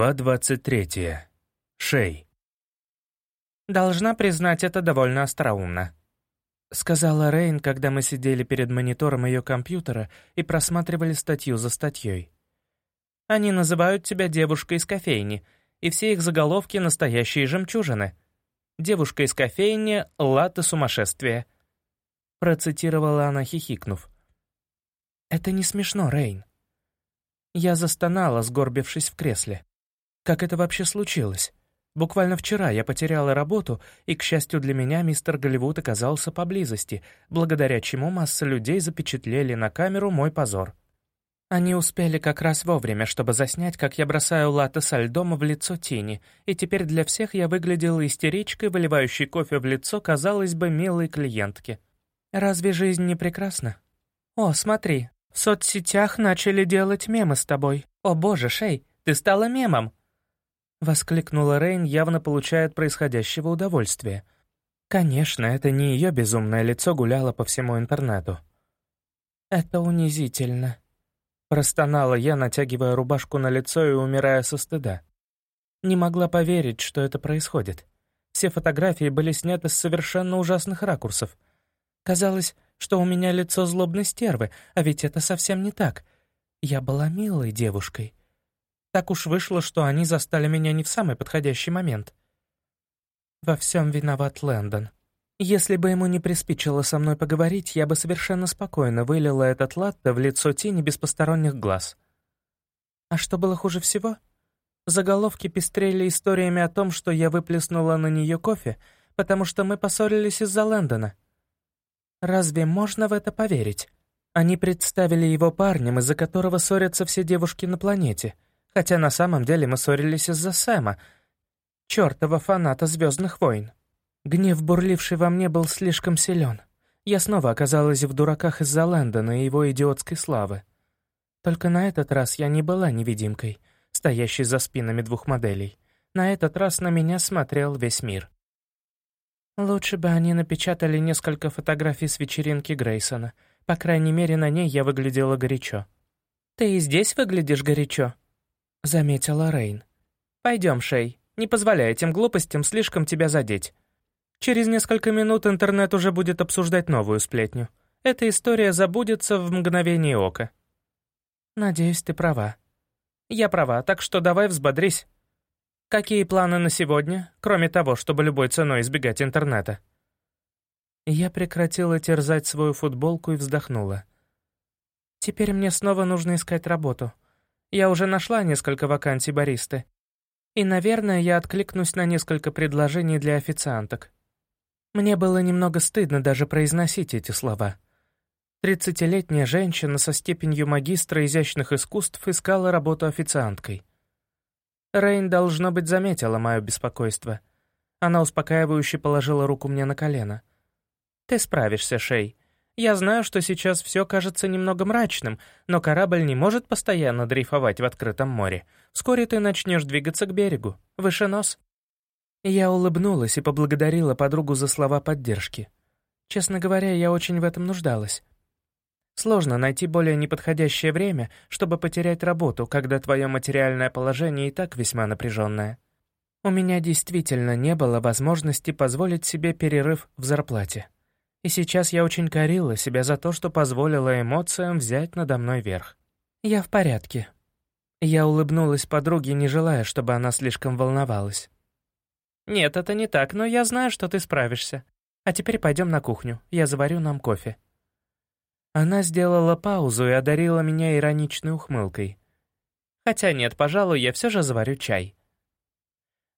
Глава 23. Шей. «Должна признать, это довольно остроумно», — сказала Рейн, когда мы сидели перед монитором ее компьютера и просматривали статью за статьей. «Они называют тебя девушкой из кофейни, и все их заголовки — настоящие жемчужины. Девушка из кофейни — латте сумасшествия», — процитировала она, хихикнув. «Это не смешно, Рейн. Я застонала, сгорбившись в кресле. Как это вообще случилось? Буквально вчера я потеряла работу, и, к счастью для меня, мистер Голливуд оказался поблизости, благодаря чему масса людей запечатлели на камеру мой позор. Они успели как раз вовремя, чтобы заснять, как я бросаю латте со льдом в лицо Тини, и теперь для всех я выглядела истеричкой, выливающей кофе в лицо, казалось бы, милой клиентке. Разве жизнь не прекрасна? О, смотри, в соцсетях начали делать мемы с тобой. О боже, Шей, ты стала мемом!» Воскликнула Рейн, явно получая от происходящего удовольствие. Конечно, это не ее безумное лицо гуляло по всему интернету. «Это унизительно», — простонала я, натягивая рубашку на лицо и умирая со стыда. Не могла поверить, что это происходит. Все фотографии были сняты с совершенно ужасных ракурсов. Казалось, что у меня лицо злобной стервы, а ведь это совсем не так. Я была милой девушкой. Так уж вышло, что они застали меня не в самый подходящий момент. Во всем виноват Лэндон. Если бы ему не приспичило со мной поговорить, я бы совершенно спокойно вылила этот латте в лицо тени без посторонних глаз. А что было хуже всего? Заголовки пестрели историями о том, что я выплеснула на нее кофе, потому что мы поссорились из-за Лэндона. Разве можно в это поверить? Они представили его парнем, из-за которого ссорятся все девушки на планете, хотя на самом деле мы ссорились из-за Сэма, чертова фаната «Звездных войн». Гнев, бурливший во мне, был слишком силен. Я снова оказалась в дураках из-за Лэндона и его идиотской славы. Только на этот раз я не была невидимкой, стоящей за спинами двух моделей. На этот раз на меня смотрел весь мир. Лучше бы они напечатали несколько фотографий с вечеринки Грейсона. По крайней мере, на ней я выглядела горячо. «Ты и здесь выглядишь горячо», — заметила Рейн. «Пойдем, Шей. Не позволяй этим глупостям слишком тебя задеть. Через несколько минут интернет уже будет обсуждать новую сплетню. Эта история забудется в мгновение ока». «Надеюсь, ты права». «Я права, так что давай взбодрись». Какие планы на сегодня, кроме того, чтобы любой ценой избегать интернета?» Я прекратила терзать свою футболку и вздохнула. «Теперь мне снова нужно искать работу. Я уже нашла несколько вакансий баристы. И, наверное, я откликнусь на несколько предложений для официанток. Мне было немного стыдно даже произносить эти слова. Тридцатилетняя женщина со степенью магистра изящных искусств искала работу официанткой. Рейн, должно быть, заметила мое беспокойство. Она успокаивающе положила руку мне на колено. «Ты справишься, Шей. Я знаю, что сейчас все кажется немного мрачным, но корабль не может постоянно дрейфовать в открытом море. Вскоре ты начнешь двигаться к берегу. Выше нос». Я улыбнулась и поблагодарила подругу за слова поддержки. Честно говоря, я очень в этом нуждалась. Сложно найти более неподходящее время, чтобы потерять работу, когда твое материальное положение и так весьма напряженное. У меня действительно не было возможности позволить себе перерыв в зарплате. И сейчас я очень корила себя за то, что позволила эмоциям взять надо мной верх. Я в порядке. Я улыбнулась подруге, не желая, чтобы она слишком волновалась. «Нет, это не так, но я знаю, что ты справишься. А теперь пойдем на кухню, я заварю нам кофе». Она сделала паузу и одарила меня ироничной ухмылкой. «Хотя нет, пожалуй, я все же заварю чай».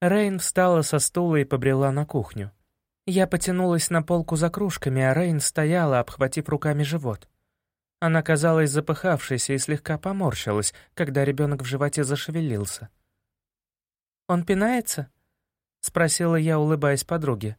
Рейн встала со стула и побрела на кухню. Я потянулась на полку за кружками, а Рейн стояла, обхватив руками живот. Она казалась запыхавшейся и слегка поморщилась, когда ребенок в животе зашевелился. «Он пинается?» — спросила я, улыбаясь подруге.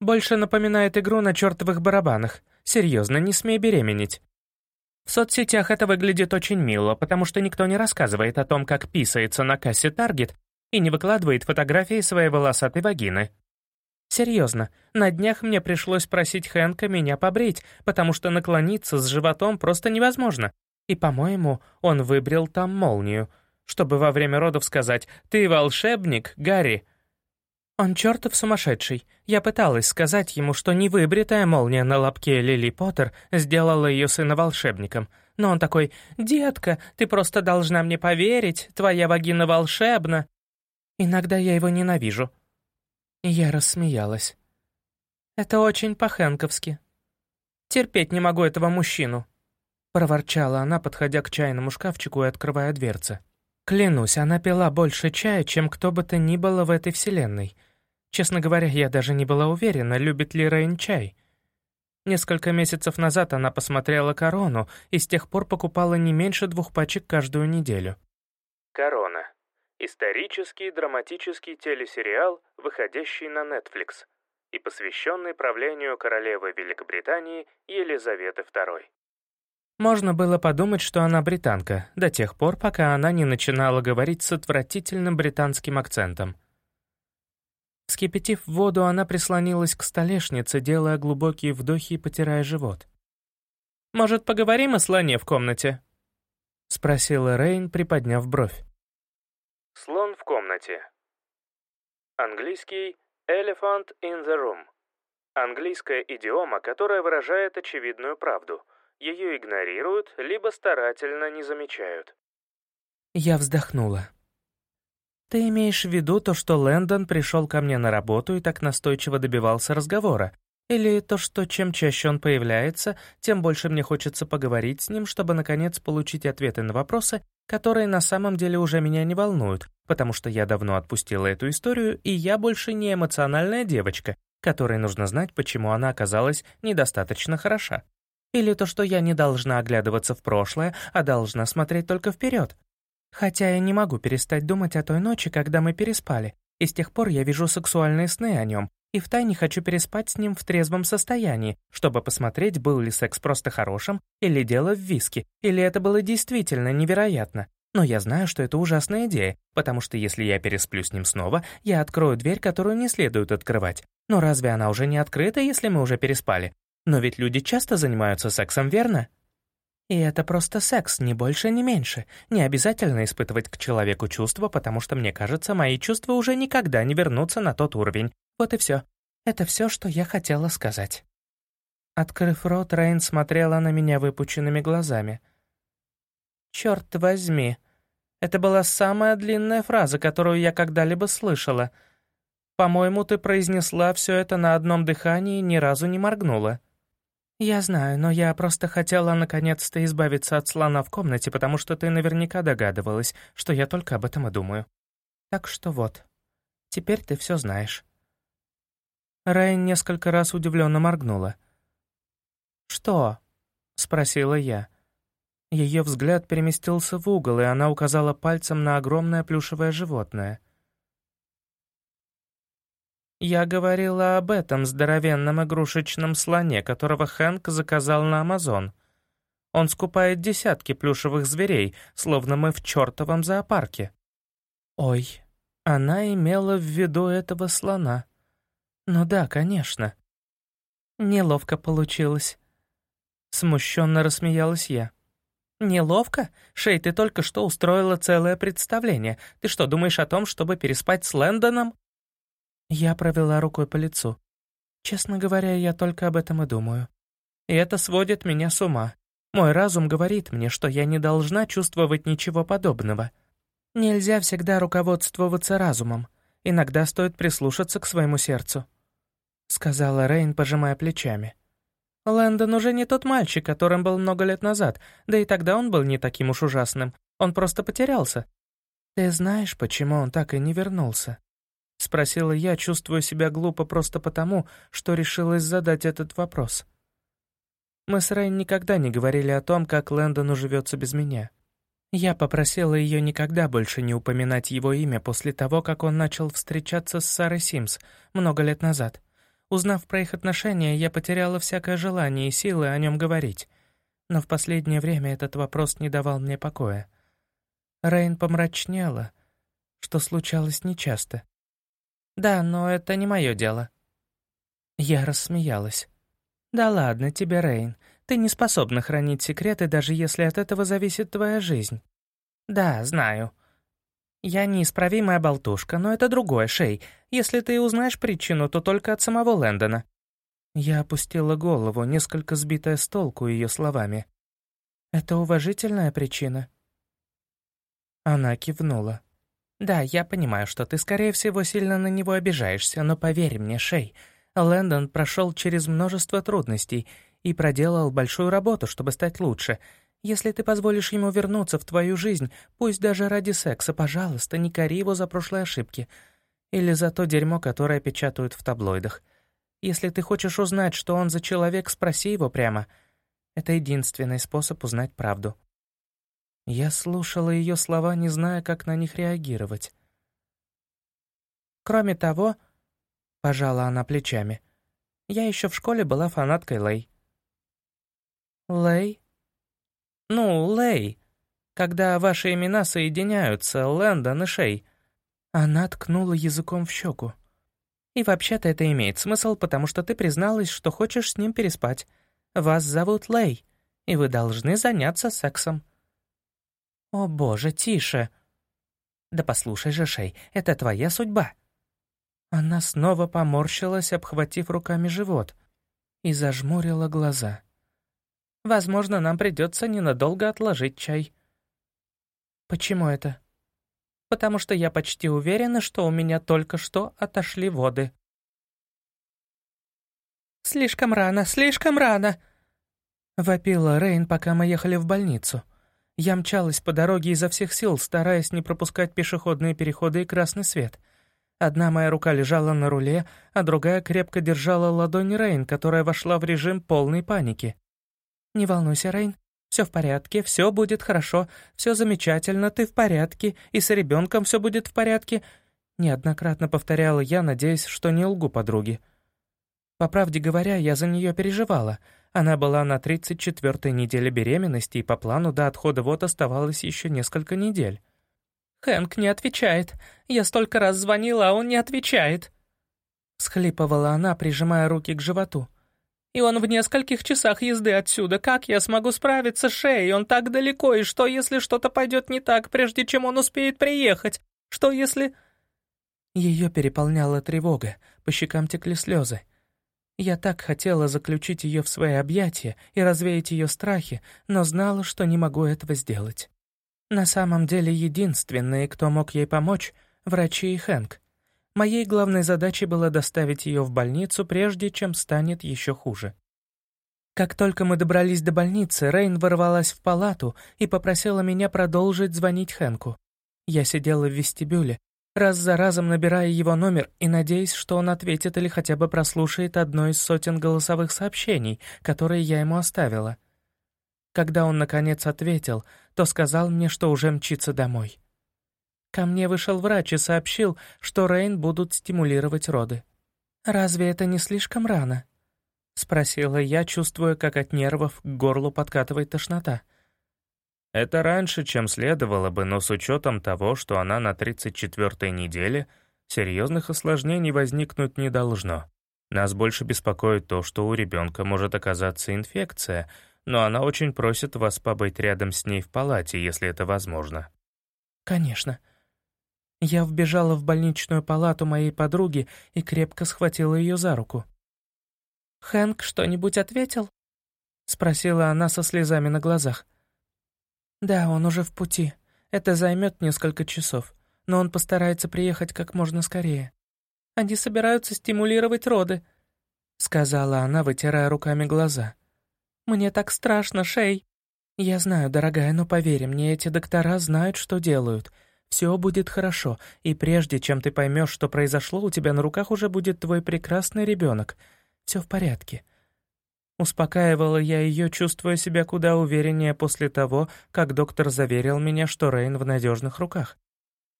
«Больше напоминает игру на чертовых барабанах. Серьезно, не смей беременеть. В соцсетях это выглядит очень мило, потому что никто не рассказывает о том, как писается на кассе Target и не выкладывает фотографии своей волосатой вагины. Серьезно, на днях мне пришлось просить Хэнка меня побрить, потому что наклониться с животом просто невозможно. И, по-моему, он выбрил там молнию, чтобы во время родов сказать «Ты волшебник, Гарри!» Он чертов сумасшедший. Я пыталась сказать ему, что невыбритая молния на лобке Лили Поттер сделала ее сына волшебником. Но он такой «Детка, ты просто должна мне поверить, твоя вагина волшебна». Иногда я его ненавижу. Я рассмеялась. Это очень по-хэнковски. Терпеть не могу этого мужчину. Проворчала она, подходя к чайному шкафчику и открывая дверцы. Клянусь, она пила больше чая, чем кто бы то ни было в этой вселенной — Честно говоря, я даже не была уверена, любит ли Рейн чай. Несколько месяцев назад она посмотрела «Корону» и с тех пор покупала не меньше двух пачек каждую неделю. «Корона» — исторический драматический телесериал, выходящий на Netflix и посвященный правлению королевы Великобритании Елизаветы II. Можно было подумать, что она британка, до тех пор, пока она не начинала говорить с отвратительным британским акцентом — Вскипятив воду, она прислонилась к столешнице, делая глубокие вдохи и потирая живот. «Может, поговорим о слоне в комнате?» — спросила Рейн, приподняв бровь. «Слон в комнате». Английский «elephant in the room». Английская идиома, которая выражает очевидную правду. Ее игнорируют, либо старательно не замечают. Я вздохнула. «Ты имеешь в виду то, что Лэндон пришел ко мне на работу и так настойчиво добивался разговора? Или то, что чем чаще он появляется, тем больше мне хочется поговорить с ним, чтобы, наконец, получить ответы на вопросы, которые на самом деле уже меня не волнуют, потому что я давно отпустила эту историю, и я больше не эмоциональная девочка, которой нужно знать, почему она оказалась недостаточно хороша. Или то, что я не должна оглядываться в прошлое, а должна смотреть только вперед, Хотя я не могу перестать думать о той ночи, когда мы переспали, и с тех пор я вижу сексуальные сны о нем, и втайне хочу переспать с ним в трезвом состоянии, чтобы посмотреть, был ли секс просто хорошим, или дело в виске, или это было действительно невероятно. Но я знаю, что это ужасная идея, потому что если я пересплю с ним снова, я открою дверь, которую не следует открывать. Но разве она уже не открыта, если мы уже переспали? Но ведь люди часто занимаются сексом, верно? И это просто секс, ни больше, ни меньше. Не обязательно испытывать к человеку чувства, потому что, мне кажется, мои чувства уже никогда не вернутся на тот уровень. Вот и все. Это все, что я хотела сказать. Открыв рот, Рейн смотрела на меня выпученными глазами. «Черт возьми!» Это была самая длинная фраза, которую я когда-либо слышала. По-моему, ты произнесла все это на одном дыхании и ни разу не моргнула. «Я знаю, но я просто хотела наконец-то избавиться от слона в комнате, потому что ты наверняка догадывалась, что я только об этом и думаю. Так что вот, теперь ты все знаешь». Райан несколько раз удивленно моргнула. «Что?» — спросила я. Ее взгляд переместился в угол, и она указала пальцем на огромное плюшевое животное — я говорила об этом здоровенном игрушечном слоне, которого Хэнк заказал на Амазон. Он скупает десятки плюшевых зверей, словно мы в чертовом зоопарке. Ой, она имела в виду этого слона. Ну да, конечно. Неловко получилось. Смущенно рассмеялась я. «Неловко? Шей, ты только что устроила целое представление. Ты что, думаешь о том, чтобы переспать с Лэндоном?» Я провела рукой по лицу. Честно говоря, я только об этом и думаю. И это сводит меня с ума. Мой разум говорит мне, что я не должна чувствовать ничего подобного. Нельзя всегда руководствоваться разумом. Иногда стоит прислушаться к своему сердцу», — сказала Рейн, пожимая плечами. «Лэндон уже не тот мальчик, которым был много лет назад, да и тогда он был не таким уж ужасным. Он просто потерялся. Ты знаешь, почему он так и не вернулся?» — спросила я, чувствуя себя глупо просто потому, что решилась задать этот вопрос. Мы с Рейн никогда не говорили о том, как Лэндон уживется без меня. Я попросила ее никогда больше не упоминать его имя после того, как он начал встречаться с Сарой Симс много лет назад. Узнав про их отношения, я потеряла всякое желание и силы о нем говорить. Но в последнее время этот вопрос не давал мне покоя. Рейн помрачнела, что случалось нечасто. «Да, но это не мое дело». Я рассмеялась. «Да ладно тебе, Рейн. Ты не способна хранить секреты, даже если от этого зависит твоя жизнь». «Да, знаю. «Я неисправимая болтушка, но это другое, Шей. Если ты узнаешь причину, то только от самого Лэндона». Я опустила голову, несколько сбитая с толку ее словами. «Это уважительная причина?» Она кивнула. «Да, я понимаю, что ты, скорее всего, сильно на него обижаешься, но поверь мне, Шей, Лэндон прошел через множество трудностей и проделал большую работу, чтобы стать лучше. Если ты позволишь ему вернуться в твою жизнь, пусть даже ради секса, пожалуйста, не кори его за прошлые ошибки. Или за то дерьмо, которое печатают в таблоидах. Если ты хочешь узнать, что он за человек, спроси его прямо. Это единственный способ узнать правду. Я слушала ее слова, не зная, как на них реагировать. Кроме того, пожала она плечами, я еще в школе была фанаткой Лэй. Лэй? Ну, Лэй. Когда ваши имена соединяются, Лэндон и Шей. Она ткнула языком в щеку. И вообще-то это имеет смысл, потому что ты призналась, что хочешь с ним переспать. Вас зовут Лэй, и вы должны заняться сексом. «О боже, тише!» «Да послушай же, Шей, это твоя судьба!» Она снова поморщилась, обхватив руками живот, и зажмурила глаза. «Возможно, нам придется ненадолго отложить чай». «Почему это?» «Потому что я почти уверена, что у меня только что отошли воды». «Слишком рано, слишком рано!» — вопила Рейн, пока мы ехали в больницу. Я мчалась по дороге изо всех сил, стараясь не пропускать пешеходные переходы и красный свет. Одна моя рука лежала на руле, а другая крепко держала ладонь Рейн, которая вошла в режим полной паники. «Не волнуйся, Рейн. Все в порядке, все будет хорошо, все замечательно, ты в порядке, и с ребенком все будет в порядке», неоднократно повторяла я, надеясь, что не лгу подруге. По правде говоря, я за нее переживала — она была на 34-й неделе беременности, и по плану до отхода вот оставалось еще несколько недель. «Хэнк не отвечает. Я столько раз звонила, а он не отвечает», — схлипывала она, прижимая руки к животу. «И он в нескольких часах езды отсюда. Как я смогу справиться с шеей? Он так далеко, и что, если что-то пойдет не так, прежде чем он успеет приехать? Что, если...» Ее переполняла тревога, по щекам текли слезы. Я так хотела заключить ее в свои объятия и развеять ее страхи, но знала, что не могу этого сделать. На самом деле единственные, кто мог ей помочь — врачи и Хэнк. Моей главной задачей было доставить ее в больницу, прежде чем станет еще хуже. Как только мы добрались до больницы, Рейн ворвалась в палату и попросила меня продолжить звонить Хэнку. Я сидела в вестибюле, раз за разом набирая его номер и надеясь, что он ответит или хотя бы прослушает одно из сотен голосовых сообщений, которые я ему оставила. Когда он, наконец, ответил, то сказал мне, что уже мчится домой. Ко мне вышел врач и сообщил, что Рейн будут стимулировать роды. «Разве это не слишком рано?» — спросила я, чувствуя, как от нервов к горлу подкатывает тошнота. Это раньше, чем следовало бы, но с учетом того, что она на 34-й неделе, серьезных осложнений возникнуть не должно. Нас больше беспокоит то, что у ребенка может оказаться инфекция, но она очень просит вас побыть рядом с ней в палате, если это возможно. Конечно. Я вбежала в больничную палату моей подруги и крепко схватила ее за руку. «Хэнк что-нибудь ответил?» — спросила она со слезами на глазах. «Да, он уже в пути. Это займет несколько часов, но он постарается приехать как можно скорее. Они собираются стимулировать роды», — сказала она, вытирая руками глаза. «Мне так страшно, Шей». «Я знаю, дорогая, но поверь мне, эти доктора знают, что делают. Все будет хорошо, и прежде чем ты поймешь, что произошло, у тебя на руках уже будет твой прекрасный ребенок. Все в порядке. Успокаивала я ее, чувствуя себя куда увереннее после того, как доктор заверил меня, что Рейн в надежных руках.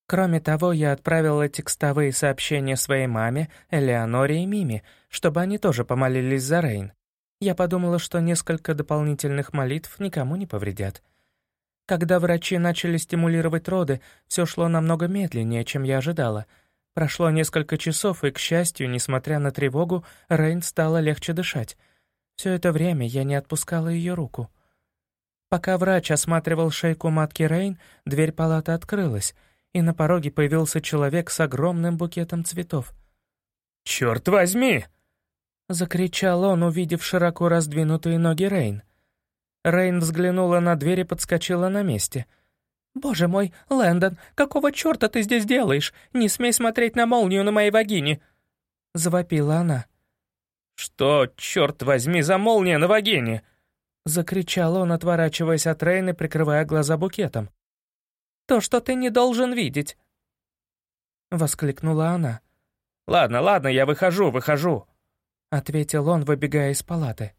Кроме того, я отправила текстовые сообщения своей маме, Элеоноре и Мими, чтобы они тоже помолились за Рейн. Я подумала, что несколько дополнительных молитв никому не повредят. Когда врачи начали стимулировать роды, все шло намного медленнее, чем я ожидала. Прошло несколько часов, и, к счастью, несмотря на тревогу, Рейн стало легче дышать. Все это время я не отпускала ее руку. Пока врач осматривал шейку матки Рейн, дверь палаты открылась, и на пороге появился человек с огромным букетом цветов. «Черт возьми!» — закричал он, увидев широко раздвинутые ноги Рейн. Рейн взглянула на дверь и подскочила на месте. «Боже мой, Лэндон, какого черта ты здесь делаешь? Не смей смотреть на молнию на моей вагине!» — завопила она. «Что, черт возьми, за молния на вагине?» — закричал он, отворачиваясь от Рейн и прикрывая глаза букетом. «То, что ты не должен видеть!» — воскликнула она. «Ладно, ладно, я выхожу, выхожу», — ответил он, выбегая из палаты.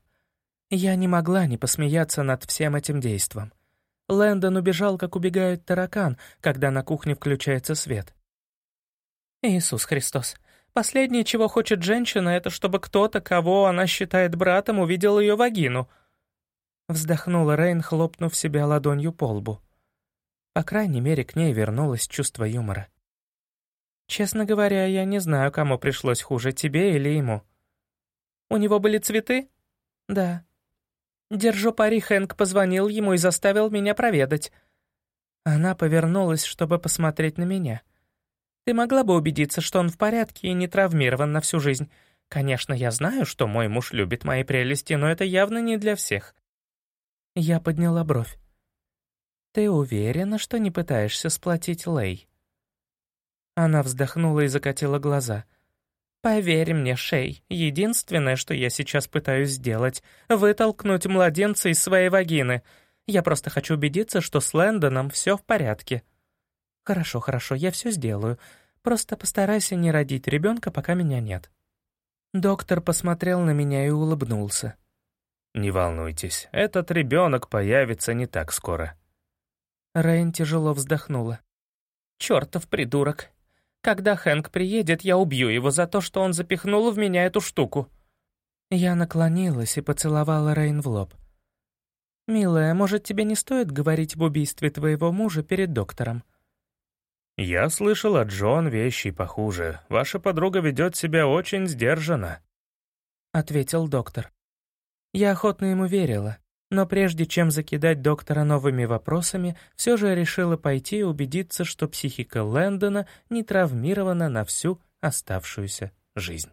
Я не могла не посмеяться над всем этим действом. Лэндон убежал, как убегает таракан, когда на кухне включается свет. «Иисус Христос, последнее, чего хочет женщина, это чтобы кто-то, кого она считает братом, увидел ее вагину». Вздохнула Рейн, хлопнув себя ладонью по лбу. По крайней мере, к ней вернулось чувство юмора. «Честно говоря, я не знаю, кому пришлось хуже, тебе или ему». «У него были цветы?» «Да». «Держу пари, Хэнк позвонил ему и заставил меня проведать». Она повернулась, чтобы посмотреть на меня. «Ты могла бы убедиться, что он в порядке и не травмирован на всю жизнь. Конечно, я знаю, что мой муж любит мои прелести, но это явно не для всех». Я подняла бровь. «Ты уверена, что не пытаешься сплотить Лей?» Она вздохнула и закатила глаза. «Поверь мне, Шей, единственное, что я сейчас пытаюсь сделать, вытолкнуть младенца из своей вагины. Я просто хочу убедиться, что с Лэндоном все в порядке». «Хорошо, хорошо, я все сделаю. Просто постарайся не родить ребенка, пока меня нет». Доктор посмотрел на меня и улыбнулся. «Не волнуйтесь, этот ребенок появится не так скоро». Рейн тяжело вздохнула. «Чертов придурок. Когда Хэнк приедет, я убью его за то, что он запихнул в меня эту штуку». Я наклонилась и поцеловала Рейн в лоб. «Милая, может, тебе не стоит говорить об убийстве твоего мужа перед доктором?» «Я слышал от Джон вещи похуже. Ваша подруга ведет себя очень сдержанно», — ответил доктор. Я охотно ему верила, но прежде чем закидать доктора новыми вопросами, все же решила пойти и убедиться, что психика Лэндона не травмирована на всю оставшуюся жизнь.